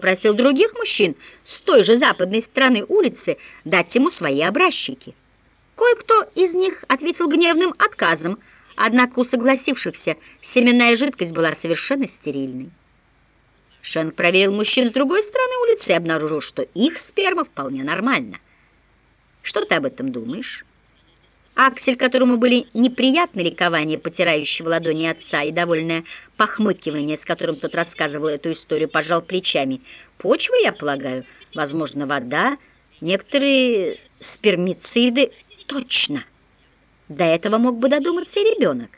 попросил других мужчин с той же западной стороны улицы дать ему свои образчики. Кое-кто из них ответил гневным отказом, однако у согласившихся семенная жидкость была совершенно стерильной. Шенк проверил мужчин с другой стороны улицы и обнаружил, что их сперма вполне нормальна. Что ты об этом думаешь? Аксель, которому были неприятны ликования потирающего ладони отца и довольное похмыкивание, с которым тот рассказывал эту историю, пожал плечами. Почва, я полагаю, возможно, вода, некоторые спермициды. Точно. До этого мог бы додуматься и ребенок.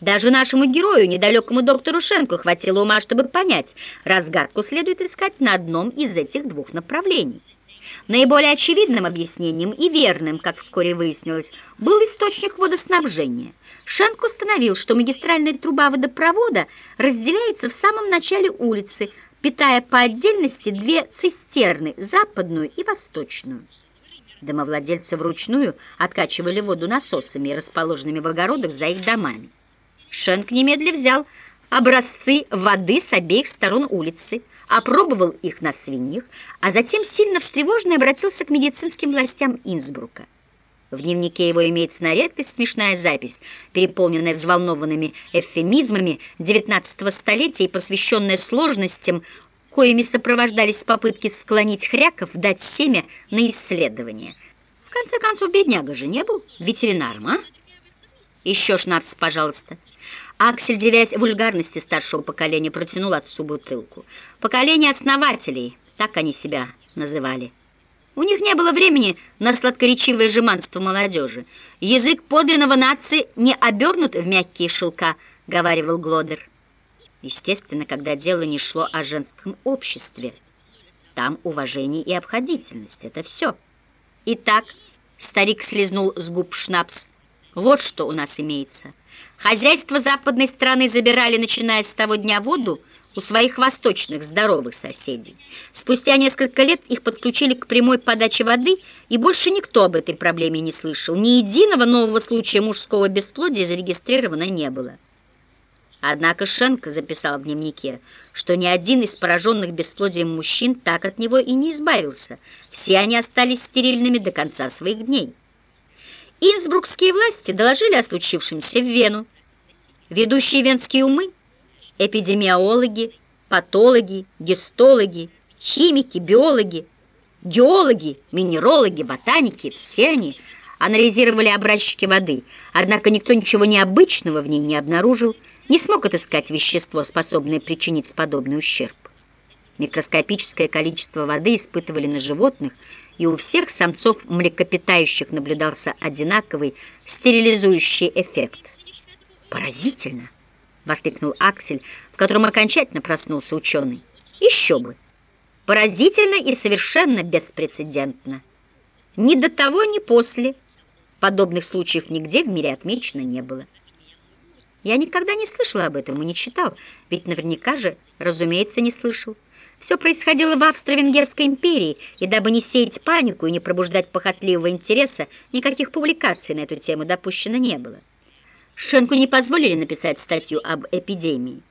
Даже нашему герою, недалекому доктору Шенку, хватило ума, чтобы понять, разгадку следует искать на одном из этих двух направлений. Наиболее очевидным объяснением и верным, как вскоре выяснилось, был источник водоснабжения. Шенк установил, что магистральная труба водопровода разделяется в самом начале улицы, питая по отдельности две цистерны, западную и восточную. Домовладельцы вручную откачивали воду насосами, расположенными в огородах за их домами. Шенк немедля взял образцы воды с обеих сторон улицы, опробовал их на свиньях, а затем сильно встревоженный обратился к медицинским властям Инсбрука. В дневнике его имеется на редкость смешная запись, переполненная взволнованными эвфемизмами XIX столетия и посвященная сложностям, коими сопровождались попытки склонить хряков дать семя на исследование. В конце концов, бедняга же не был ветеринаром, а? Еще шнапс, пожалуйста. Аксель, девясь вульгарности старшего поколения, протянул отцу бутылку. Поколение основателей, так они себя называли. У них не было времени на сладкоречивое жеманство молодежи. Язык подлинного нации не обернут в мягкие шелка, говаривал Глодер. Естественно, когда дело не шло о женском обществе. Там уважение и обходительность — это все. Итак, старик слезнул с губ шнапс. Вот что у нас имеется — Хозяйство западной страны забирали, начиная с того дня, воду у своих восточных здоровых соседей. Спустя несколько лет их подключили к прямой подаче воды, и больше никто об этой проблеме не слышал. Ни единого нового случая мужского бесплодия зарегистрировано не было. Однако Шенк записал в дневнике, что ни один из пораженных бесплодием мужчин так от него и не избавился. Все они остались стерильными до конца своих дней. Инсбрукские власти доложили о случившемся в Вену. Ведущие венские умы, эпидемиологи, патологи, гистологи, химики, биологи, геологи, минерологи, ботаники, все они анализировали образчики воды, однако никто ничего необычного в ней не обнаружил, не смог отыскать вещество, способное причинить подобный ущерб. Микроскопическое количество воды испытывали на животных, и у всех самцов млекопитающих наблюдался одинаковый стерилизующий эффект. «Поразительно!» — воскликнул Аксель, в котором окончательно проснулся ученый. «Еще бы! Поразительно и совершенно беспрецедентно! Ни до того, ни после подобных случаев нигде в мире отмечено не было». Я никогда не слышала об этом и не читал, ведь наверняка же, разумеется, не слышал. Все происходило в Австро-Венгерской империи, и дабы не сеять панику и не пробуждать похотливого интереса, никаких публикаций на эту тему допущено не было. Шенку не позволили написать статью об эпидемии,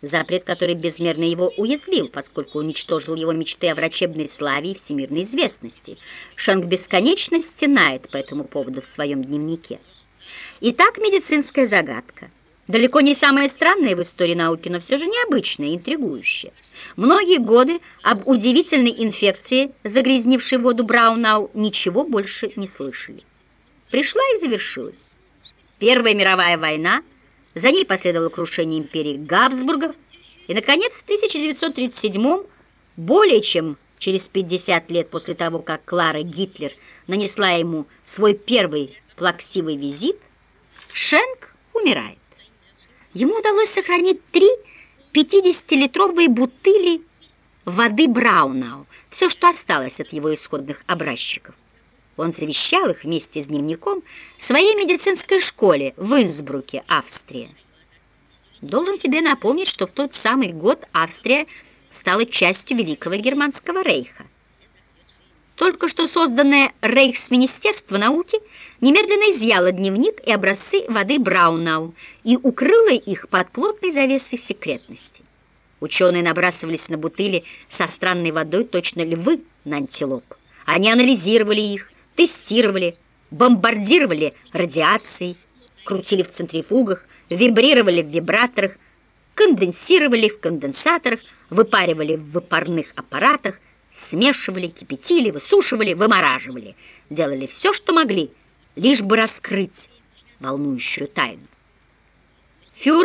запрет который безмерно его уязвил, поскольку уничтожил его мечты о врачебной славе и всемирной известности. Шенк бесконечно стенает по этому поводу в своем дневнике. Итак, медицинская загадка. Далеко не самое странное в истории науки, но все же необычное, интригующее. Многие годы об удивительной инфекции, загрязнившей воду Браунау, ничего больше не слышали. Пришла и завершилась. Первая мировая война, за ней последовало крушение империи Габсбургов, и, наконец, в 1937 более чем через 50 лет после того, как Клара Гитлер нанесла ему свой первый плаксивый визит, Шенк умирает. Ему удалось сохранить три 50-литровые бутыли воды Браунау, все, что осталось от его исходных образчиков. Он завещал их вместе с дневником своей медицинской школе в Инсбруке, Австрия. Должен тебе напомнить, что в тот самый год Австрия стала частью Великого Германского рейха. Только что созданное Рейхсминистерство науки немедленно изъяло дневник и образцы воды Браунау и укрыло их под плотной завесой секретности. Ученые набрасывались на бутыли со странной водой, точно львы на антилоп. Они анализировали их, тестировали, бомбардировали радиацией, крутили в центрифугах, вибрировали в вибраторах, конденсировали в конденсаторах, выпаривали в выпарных аппаратах, смешивали, кипятили, высушивали, вымораживали. Делали все, что могли, лишь бы раскрыть волнующую тайну. Фюрер